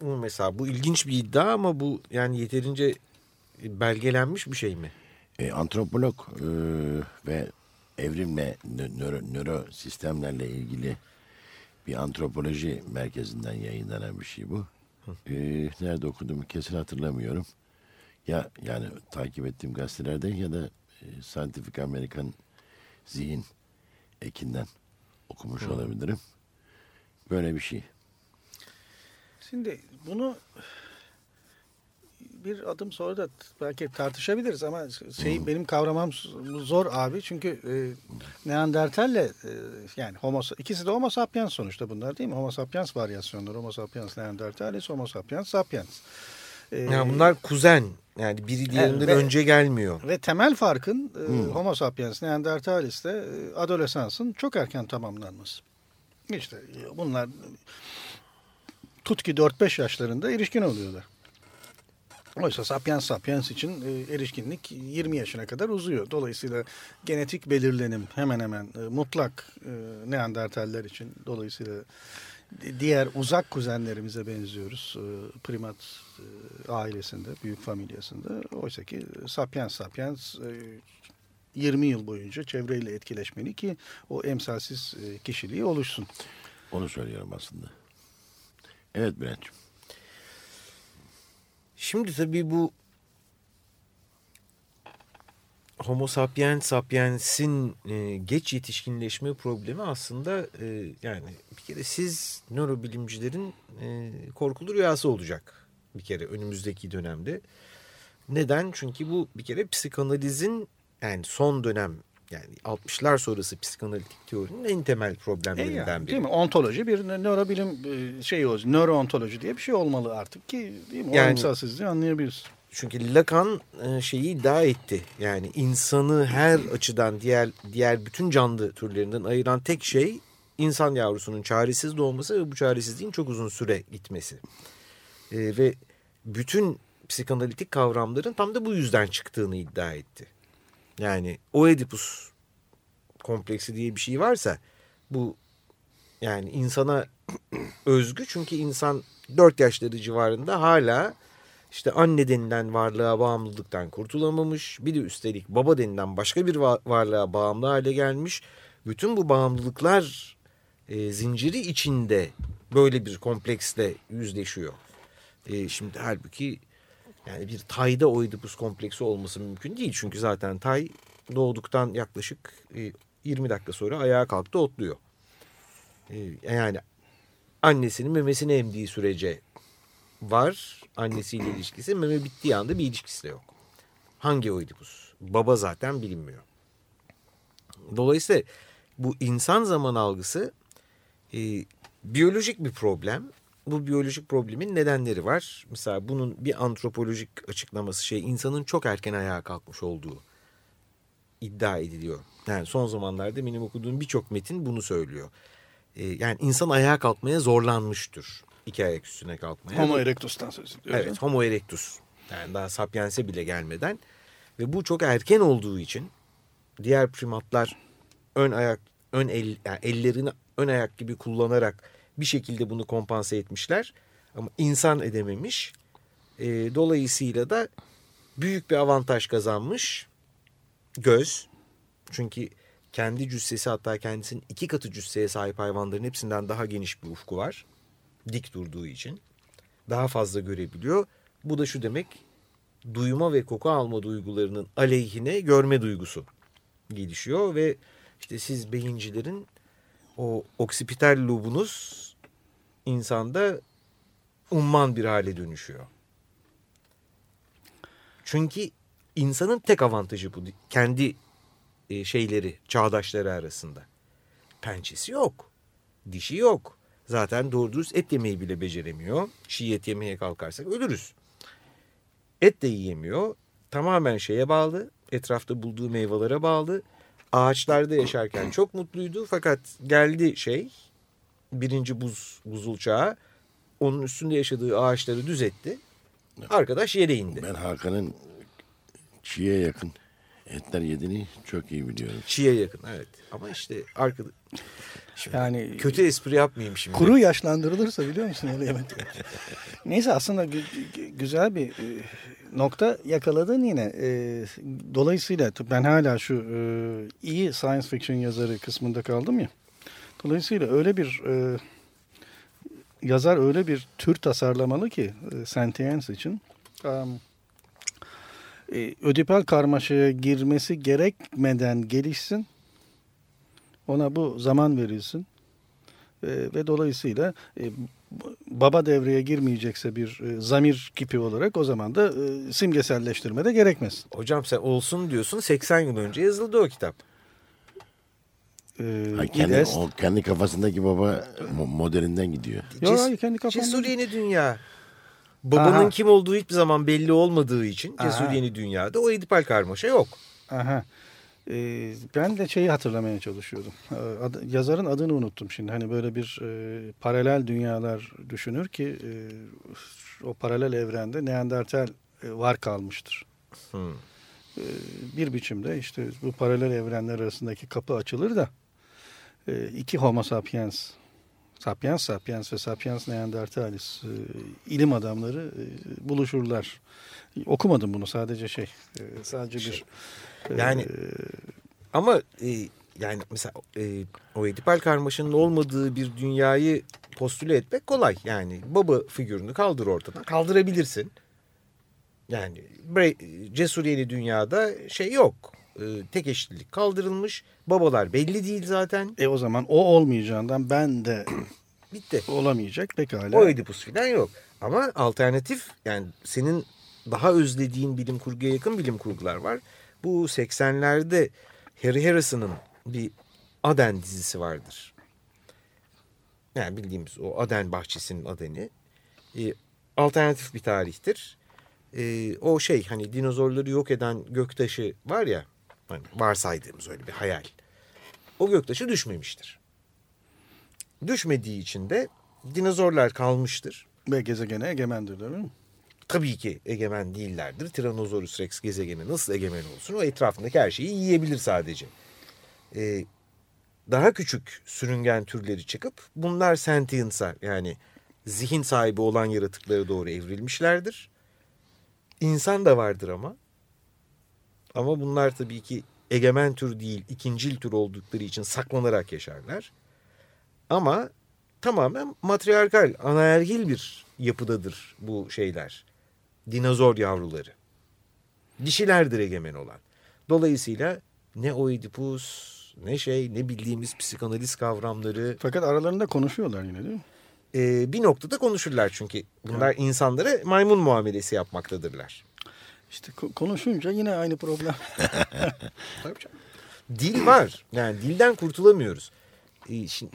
Bu Mesela bu ilginç bir iddia ama bu yani yeterince belgelenmiş bir şey mi? E, antropolog e, ve evrimle nö- nöro, nöro sistemlerle ilgili bir antropoloji merkezinden yayınlanan bir şey bu. E, nerede okuduğumu kesin hatırlamıyorum. Ya yani takip ettiğim gazetelerde ya da e, Scientific American zihin ekinden okumuş olabilirim. Böyle bir şey. Şimdi bunu bir adım sonra da belki tartışabiliriz ama şey benim kavramam zor abi çünkü e, Neandertal'le e, yani homo ikisi de Homo sapiens sonuçta bunlar değil mi? Homo sapiens varyasyonları. Homo sapiens Neandertalis, Homo sapiens sapiens. E, Yani bunlar kuzen. Yani biri diğerinden ve- önce gelmiyor. ve temel farkın e, Homo sapiens Neandertalis'te e, adolesansın çok erken tamamlanması. İşte e, bunlar tut ki 4-5 yaşlarında erişkin oluyorlar. Oysa sapiens sapiens için e, erişkinlik 20 yaşına kadar uzuyor. Dolayısıyla genetik belirlenim hemen hemen e, mutlak e, Neandertaller için. Dolayısıyla di- diğer uzak kuzenlerimize benziyoruz. E, primat e, ailesinde, büyük familyasında. Oysa ki sapiens sapiens e, 20 yıl boyunca çevreyle etkileşmeli ki o emsalsiz e, kişiliği oluşsun. Onu söylüyorum aslında. Evet Bülent'ciğim. Şimdi tabii bu Homo sapiens sapiens'in e, geç yetişkinleşme problemi aslında e, yani bir kere siz nörobilimcilerin e, korkulu rüyası olacak bir kere önümüzdeki dönemde. Neden? Çünkü bu bir kere psikanalizin yani son dönem yani 60'lar sonrası psikanalitik teorinin en temel E problemlerinden yani, biri. değil mi? Ontoloji bir nö- nörobilim e, şey o nöroontoloji diye bir şey olmalı artık ki değil mi? Yani- o emsalsizliği anlayabiliriz. çünkü Lacan e, şeyi iddia etti. Yani insanı her açıdan diğer diğer bütün canlı türlerinden ayıran tek şey insan yavrusunun çaresiz doğması ve bu çaresizliğin çok uzun süre gitmesi. E, ve bütün psikanalitik kavramların tam da bu yüzden çıktığını iddia etti. Yani Oedipus kompleksi diye bir şey varsa bu yani insana özgü çünkü insan 4 yaşları civarında hala işte anne denilen varlığa bağımlılıktan kurtulamamış. Bir de üstelik baba denilen başka bir varlığa bağımlı hale gelmiş. Bütün bu bağımlılıklar e, zinciri içinde böyle bir kompleksle yüzleşiyor. E, şimdi halbuki yani bir Tay'da Oedipus kompleksi olması mümkün değil. Çünkü zaten Tay doğduktan yaklaşık e, 20 dakika sonra ayağa kalktı otluyor. E, yani annesinin memesini emdiği sürece var annesiyle ilişkisi. Meme bittiği anda bir ilişkisi de yok. Hangi Oedipus? Baba zaten bilinmiyor. Dolayısıyla bu insan zaman algısı e, biyolojik bir problem. Bu biyolojik problemin nedenleri var. Mesela bunun bir antropolojik açıklaması şey insanın çok erken ayağa kalkmış olduğu iddia ediliyor. Yani son zamanlarda benim okuduğum birçok metin bunu söylüyor. Ee, yani insan ayağa kalkmaya zorlanmıştır. İki ayak üstüne kalkmaya. Homo erectus'tan söz ediyoruz. Evet Homo erectus. Yani daha sapiens'e bile gelmeden. Ve bu çok erken olduğu için diğer primatlar ön ayak, ön el, yani ellerini ön ayak gibi kullanarak bir şekilde bunu kompanse etmişler. Ama insan edememiş. E, dolayısıyla da büyük bir avantaj kazanmış. Göz. Çünkü kendi cüssesi hatta kendisinin iki katı cüsseye sahip hayvanların hepsinden daha geniş bir ufku var. Dik durduğu için. Daha fazla görebiliyor. Bu da şu demek duyma ve koku alma duygularının aleyhine görme duygusu gelişiyor ve işte siz beyincilerin o oksipital lobunuz insanda umman bir hale dönüşüyor. Çünkü insanın tek avantajı bu. Kendi e, şeyleri, çağdaşları arasında. Pençesi yok. Dişi yok. Zaten doğru dürüst et yemeyi bile beceremiyor. Çiğ et yemeye kalkarsak ölürüz. Et de yiyemiyor. Tamamen şeye bağlı. Etrafta bulduğu meyvelere bağlı. Ağaçlarda yaşarken çok mutluydu. Fakat geldi şey birinci buz buzul çağı. Onun üstünde yaşadığı ağaçları düzetti. Arkadaş yere indi. Ben Hakan'ın çiğe yakın etler yediğini çok iyi biliyorum. Çiğe yakın evet. Ama işte arkada Şimdi Yani kötü espri yapmayayım şimdi. Kuru yaşlandırılırsa biliyor musun öyle yemek? Neyse aslında gü- gü- güzel bir e, nokta yakaladın yine. E, dolayısıyla ben hala şu e, iyi science fiction yazarı kısmında kaldım ya. Dolayısıyla öyle bir e, yazar öyle bir tür tasarlamalı ki e, sentience için. Um, e, ödipal karmaşaya girmesi gerekmeden gelişsin. Ona bu zaman verilsin. E, ve dolayısıyla e, baba devreye girmeyecekse bir e, zamir kipi olarak o zaman da e, simgeselleştirme de gerekmez. Hocam sen olsun diyorsun 80 yıl önce yazıldı o kitap. E, Ha, kendi, İdest- o kendi kafasındaki baba mo- modelinden gidiyor. Yo, Ces- hayır, kendi kafamda. Cesur Yeni Dünya. Babanın Aha. kim olduğu hiçbir zaman belli olmadığı için Cesur Aha. Yeni Dünya'da o edipal karmaşa yok. Aha. Ee, ben de şeyi hatırlamaya çalışıyordum. Ee, adı- yazarın adını unuttum şimdi. Hani böyle bir e, paralel dünyalar düşünür ki e, o paralel evrende Neandertal e, var kalmıştır. Hmm. Ee, bir biçimde işte bu paralel evrenler arasındaki kapı açılır da e, iki Homo sapiens Sapiens sapiens ve sapiens neanderthalis e, ilim adamları e, buluşurlar. Okumadım bunu sadece şey e, sadece bir e, Yani ama yani mesela e, o edipal karmaşanın olmadığı bir dünyayı postüle etmek kolay. Yani baba figürünü kaldır ortadan. Kaldırabilirsin. Yani Cesur Yeni Dünya'da şey yok. E, tek eşitlik kaldırılmış. Babalar belli değil zaten. E o zaman o olmayacağından ben de Bitti. olamayacak pekala. O Oedipus falan yok. Ama alternatif yani senin daha özlediğin bilim kurguya yakın bilim kurgular var. Bu 80'lerde Harry Harrison'ın bir Aden dizisi vardır. Yani bildiğimiz o Aden bahçesinin Aden'i. E, alternatif bir tarihtir. e, o şey hani dinozorları yok eden göktaşı var ya hani varsaydığımız öyle bir hayal. O göktaşı düşmemiştir. Düşmediği için de dinozorlar kalmıştır. Ve gezegene egemendir değil mi? Tabii ki egemen değillerdir. Tyrannosaurus rex gezegeni nasıl egemen olsun? O etrafındaki her şeyi yiyebilir sadece. Ee, daha küçük sürüngen türleri çıkıp bunlar sentience'a yani zihin sahibi olan yaratıklara doğru evrilmişlerdir. İnsan da vardır ama. Ama bunlar tabii ki egemen tür değil, ikincil tür oldukları için saklanarak yaşarlar. Ama tamamen matriarkal, anaergil bir yapıdadır bu şeyler. Dinozor yavruları. Dişilerdir egemen olan. Dolayısıyla ne Oedipus, ne şey, ne bildiğimiz psikanaliz kavramları Fakat aralarında konuşuyorlar yine değil mi? e, bir noktada konuşurlar çünkü bunlar insanlara maymun muamelesi yapmaktadırlar. İşte ko- konuşunca yine aynı problem. Dil var. Yani dilden kurtulamıyoruz. E, şimdi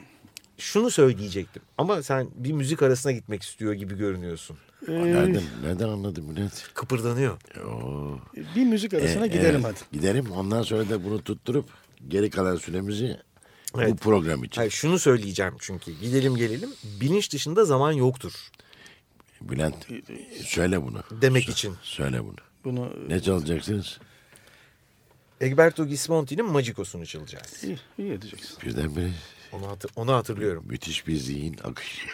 şunu söyleyecektim ama sen bir müzik arasına gitmek istiyor gibi görünüyorsun. Nereden, nereden anladın Bülent? Kıpırdanıyor. Oo. bir müzik arasına E, gidelim evet, hadi. Gidelim ondan sonra da bunu tutturup geri kalan süremizi bu Evet. program için. Hayır, şunu söyleyeceğim çünkü gidelim gelelim bilinç dışında zaman yoktur Bülent söyle bunu. demek için. Söyle bunu. Bunu Ne çalacaksınız? Egberto Gismonti'nin Magicos'unu çalacağız. iyi, iyi edeceksin. Birdenbire Onu, hatır- onu hatırlıyorum. müthiş bir zihin akışı.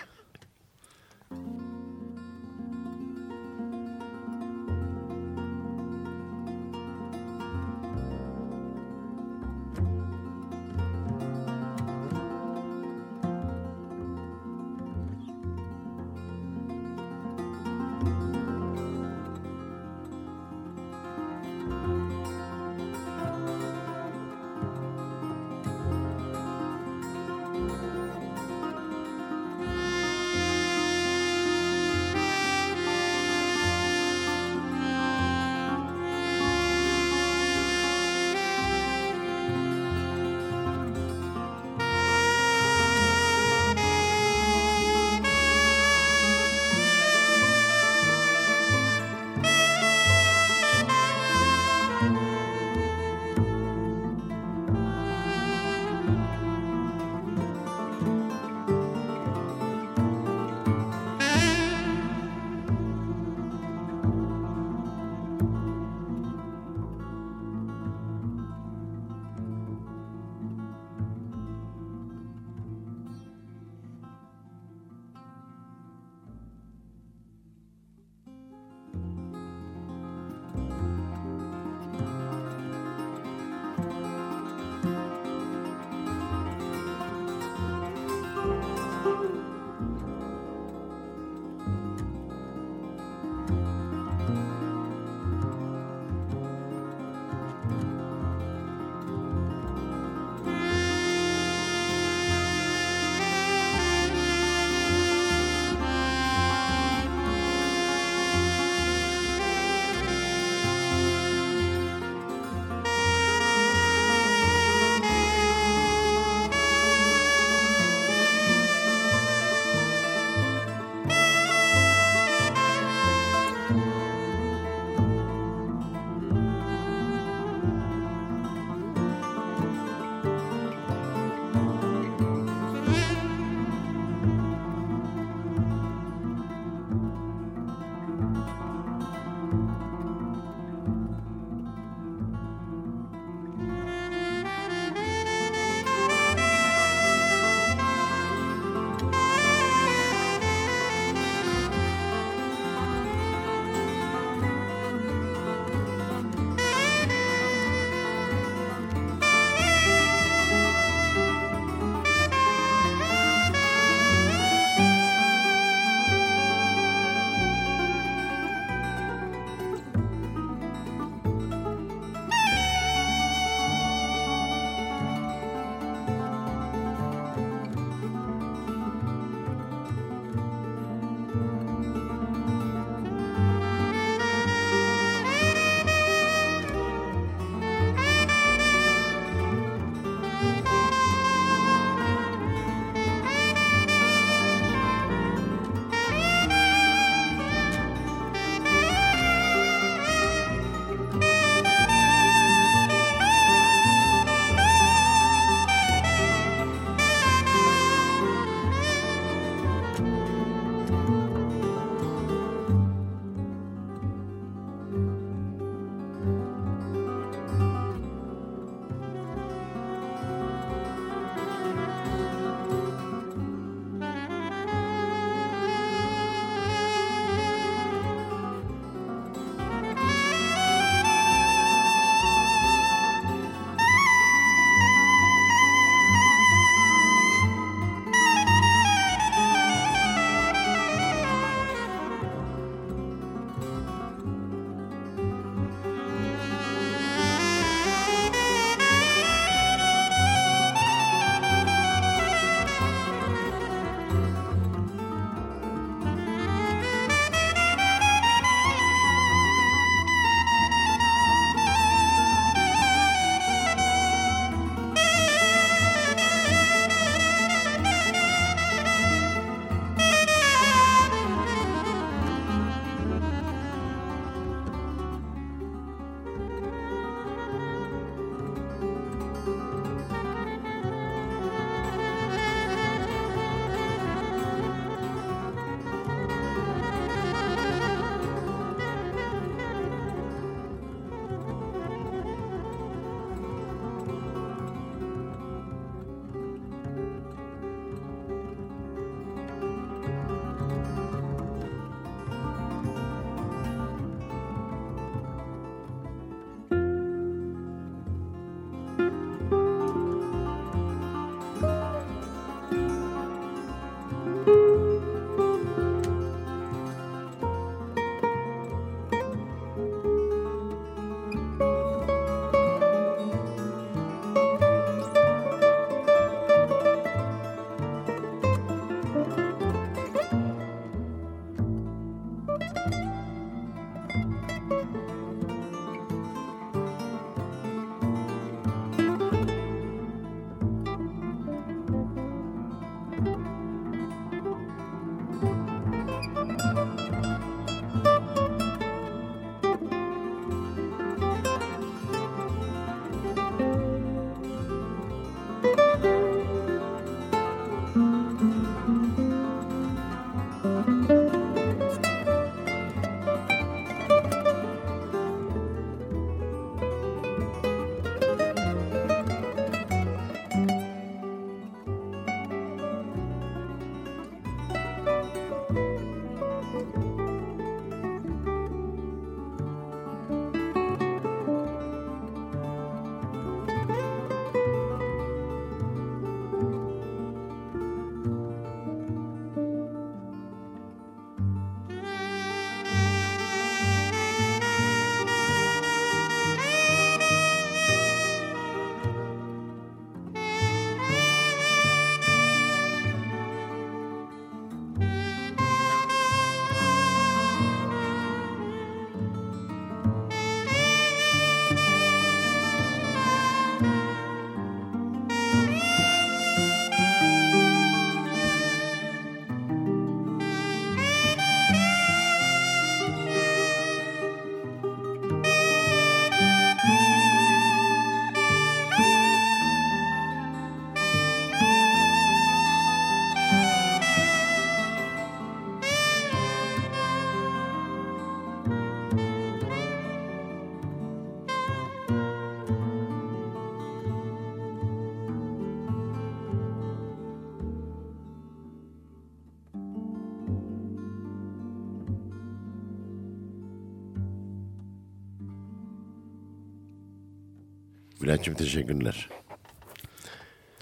Bülent'ciğim teşekkürler.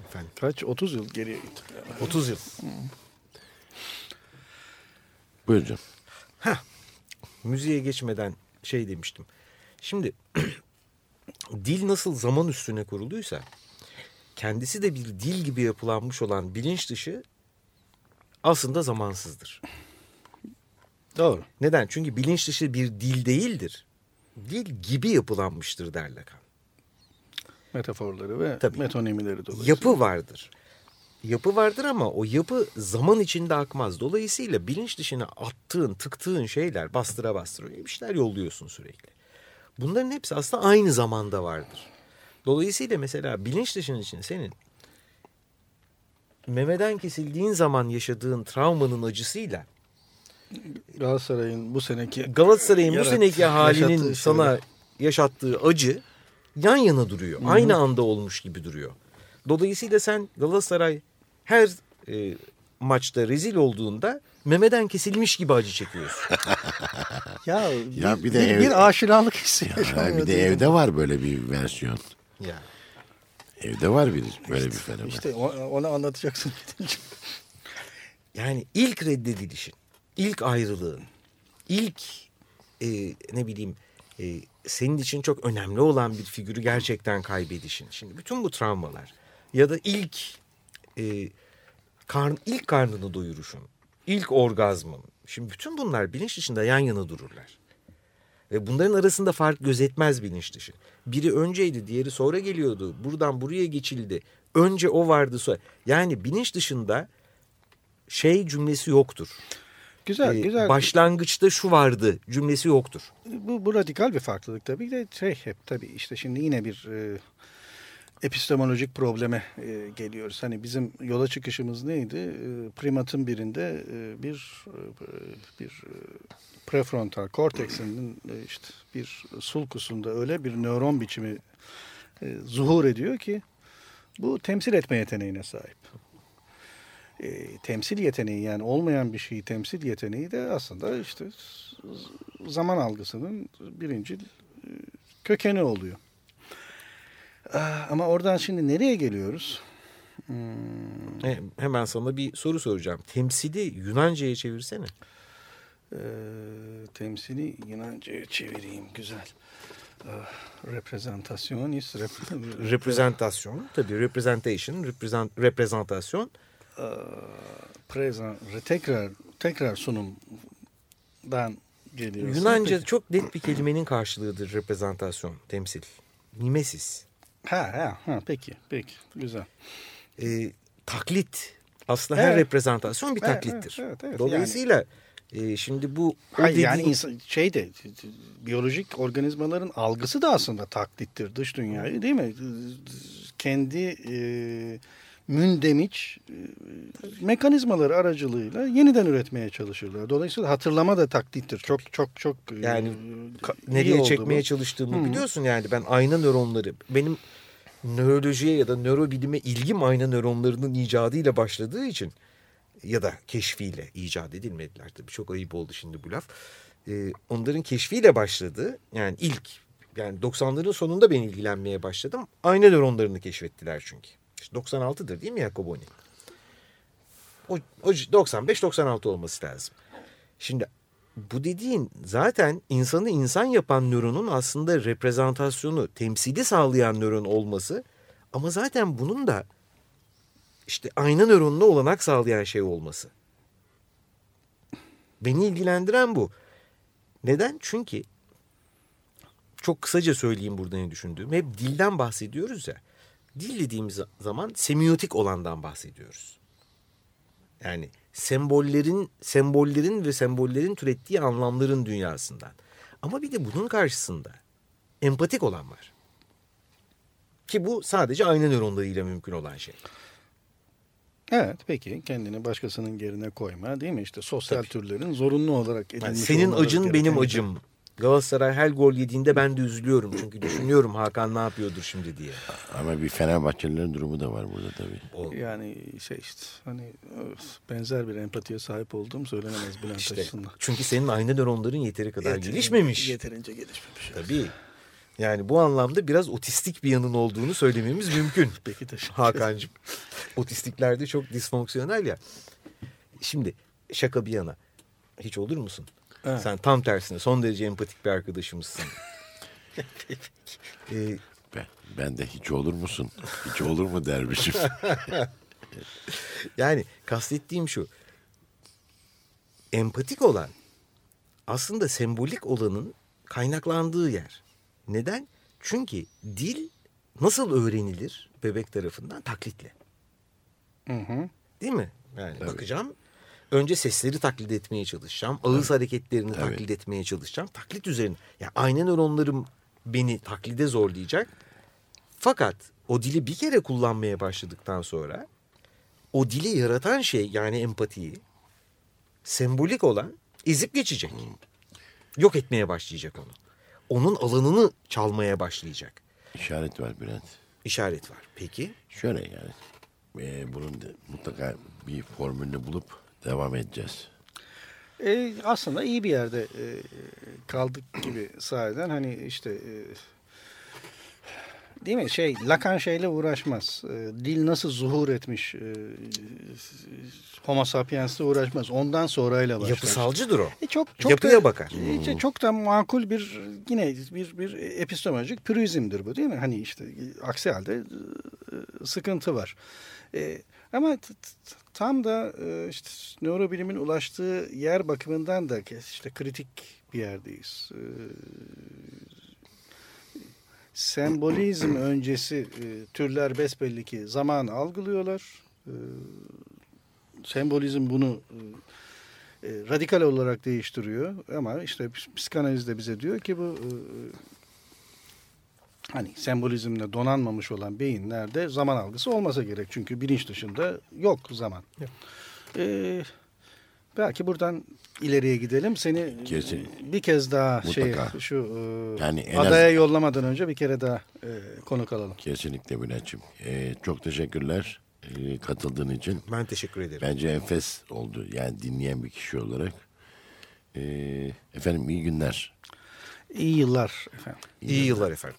Efendim, Kaç? 30 yıl geriye gittik. 30 yıl. Buyur canım. müziğe geçmeden şey demiştim. Şimdi dil nasıl zaman üstüne kuruluysa kendisi de bir dil gibi yapılanmış olan bilinç dışı aslında zamansızdır. Doğru. Neden? Çünkü bilinç dışı bir dil değildir. Dil gibi yapılanmıştır der Lacan. Metaforları ve Tabii. metonimileri dolayısıyla. Yapı vardır. Yapı vardır ama o yapı zaman içinde akmaz. Dolayısıyla bilinç dışına attığın, tıktığın şeyler bastıra bastıra bir şeyler yolluyorsun sürekli. Bunların hepsi aslında aynı zamanda vardır. Dolayısıyla mesela bilinç dışının için senin memeden kesildiğin zaman yaşadığın travmanın acısıyla Galatasaray'ın bu seneki Galatasaray'ın bu seneki halinin yaşattığı sana yaşattığı acı yan yana duruyor. Aynı anda olmuş gibi duruyor. Dolayısıyla sen Galatasaray her e, maçta rezil olduğunda memeden kesilmiş gibi acı çekiyorsun. Ya, Ya bir, bir de bir, ev- bir aşinalık hissi yaşanıyor bir de evde var böyle bir versiyon. ya. Evde var bir böyle bir fenomen. İşte o- onu anlatacaksın. Yani ilk reddedilişin, ilk ayrılığın, ilk e, ne bileyim e, senin için çok önemli olan bir figürü gerçekten kaybedişin. Şimdi bütün bu travmalar ya da ilk e, karn, ilk karnını doyuruşun, ilk orgazmın. Şimdi bütün bunlar bilinç dışında yan yana dururlar. Ve bunların arasında fark gözetmez bilinç dışı. Biri önceydi, diğeri sonra geliyordu. Buradan buraya geçildi. Önce o vardı sonra. Yani bilinç dışında şey cümlesi yoktur. Güzel, Ee, güzel. Başlangıçta şu vardı cümlesi yoktur. Bu, bu radikal bir farklılık tabii de şey hep tabii işte şimdi yine bir e, epistemolojik probleme e, geliyoruz. Hani bizim yola çıkışımız neydi? E, primatın birinde e, bir e, bir e, prefrontal korteksinin e, işte bir sulkusunda öyle bir nöron biçimi e, zuhur ediyor ki bu temsil etme yeteneğine sahip. E, temsil yeteneği yani olmayan bir şeyi temsil yeteneği de aslında işte zaman algısının birinci e, kökeni oluyor. Ah, Ama oradan şimdi nereye geliyoruz? Hmm, E, hemen sana bir soru soracağım. Temsili Yunanca'ya çevirsene. e, temsili Yunanca'ya çevireyim. Güzel. Ah, Reprezentasyonis, rep- Reprezentasyon, tabii representation, represent. Prezan, re- tekrar tekrar sunumdan geliyor. Yunanca Peki. çok net bir kelimenin karşılığıdır reprezentasyon, temsil. Mimesis. Ha, ha, ha, peki, peki, güzel. E, taklit. Aslında her Evet. reprezentasyon bir Evet, taklittir. evet, evet. Dolayısıyla e, şimdi bu Hayır, yani dediğin- insan, şey de biyolojik organizmaların algısı da aslında taklittir dış dünyayı değil mi? Kendi e, mündemiç e, mekanizmaları aracılığıyla yeniden üretmeye çalışırlar. Dolayısıyla hatırlama da taklittir. Çok çok çok e, Yani nereye çekmeye bu. çalıştığımı Hı. biliyorsun yani ben ayna nöronları benim nörolojiye ya da nörobilime ilgim ayna nöronlarının icadıyla başladığı için ya da keşfiyle icat edilmediler tabii çok ayıp oldu şimdi bu laf. Ee, onların keşfiyle başladı yani ilk yani 90'ların sonunda ben ilgilenmeye başladım. Ayna nöronlarını keşfettiler çünkü. İşte 96'dır değil mi Jacoboni? O, o 95-96 olması lazım. Şimdi bu dediğin zaten insanı insan yapan nöronun aslında reprezentasyonu, temsili sağlayan nöron olması ama zaten bunun da işte ayna nöronuna olanak sağlayan şey olması. Beni ilgilendiren bu. Neden? Çünkü çok kısaca söyleyeyim burada ne düşündüğüm. Hep dilden bahsediyoruz ya. Dil dediğimiz zaman semiotik olandan bahsediyoruz. Yani sembollerin sembollerin ve sembollerin türettiği anlamların dünyasından. Ama bir de bunun karşısında empatik olan var. Ki bu sadece ayna nöronlarıyla mümkün olan şey. Evet peki kendini başkasının yerine koyma değil mi? İşte sosyal Tabii. türlerin zorunlu olarak Yani edilmiş senin olmaları acın benim bir- acım. Galatasaray her gol yediğinde ben de üzülüyorum. Çünkü düşünüyorum Hakan ne yapıyordur şimdi diye. Ama bir Fenerbahçelilerin durumu da var burada tabii. O, Yani şey işte hani öf, benzer bir empatiye sahip olduğum söylenemez Bülent işte, açısından. çünkü senin ayna nöronların yeteri kadar Yeterince- gelişmemiş. Yeterince gelişmemiş. Tabii. Yani bu anlamda biraz otistik bir yanın olduğunu söylememiz mümkün. Peki teşekkür Hakan'cığım. Otistiklerde çok disfonksiyonel ya. Şimdi şaka bir yana. Hiç olur musun? Evet. Sen tam tersine son derece empatik bir arkadaşımızsın. Ee, Ben, ben de hiç olur musun? Hiç olur mu dermişim. yani kastettiğim şu. Empatik olan aslında sembolik olanın kaynaklandığı yer. Neden? Çünkü dil nasıl öğrenilir bebek tarafından? Taklitle. Hı hı. Değil mi? Yani bakacağım. Önce sesleri taklit etmeye çalışacağım. Ağız hareketlerini Tabii. taklit etmeye çalışacağım. Taklit üzerine. Yani ayna nöronlarım beni taklide zorlayacak. Fakat o dili bir kere kullanmaya başladıktan sonra o dili yaratan şey yani empatiyi sembolik olan ezip geçecek. Yok etmeye başlayacak onu. Onun alanını çalmaya başlayacak. İşaret var Bülent. İşaret var. Peki Şöyle yani. e, bunun mutlaka bir formülünü bulup devam edeceğiz. E, aslında iyi bir yerde e, kaldık gibi sahiden hani işte e, değil mi şey Lacan şeyle uğraşmaz. E, dil nasıl zuhur etmiş e, Homo sapiens'le uğraşmaz. Ondan sonrayla başlar. yapısalcıdır o. E, çok çok Yapıya da, bakar. e, işte çok da makul bir yine bir bir epistemolojik pürüzmdür bu değil mi? Hani işte aksi halde e, sıkıntı var. E, ama tam da e, işte nörobilimin ulaştığı yer bakımından da işte kritik bir yerdeyiz. E, sembolizm öncesi e, türler besbelli ki zaman algılıyorlar. Sembolizm bunu radikal olarak değiştiriyor ama işte ps- psikanaliz de bize diyor ki bu hani sembolizmle donanmamış olan beyinlerde zaman algısı olmasa gerek çünkü bilinç dışında yok zaman. E, belki buradan ileriye gidelim. Seni Kesin. bir kez daha şey Mutlaka. şu e, Yani en az- adaya yollamadan önce bir kere daha e, konuk alalım. Kesinlikle Bülent'ciğim. E, çok teşekkürler e, katıldığın için. Ben teşekkür ederim. Bence enfes oldu. Yani dinleyen bir kişi olarak. E, efendim iyi günler. İyi yıllar efendim. İyi yıllar efendim.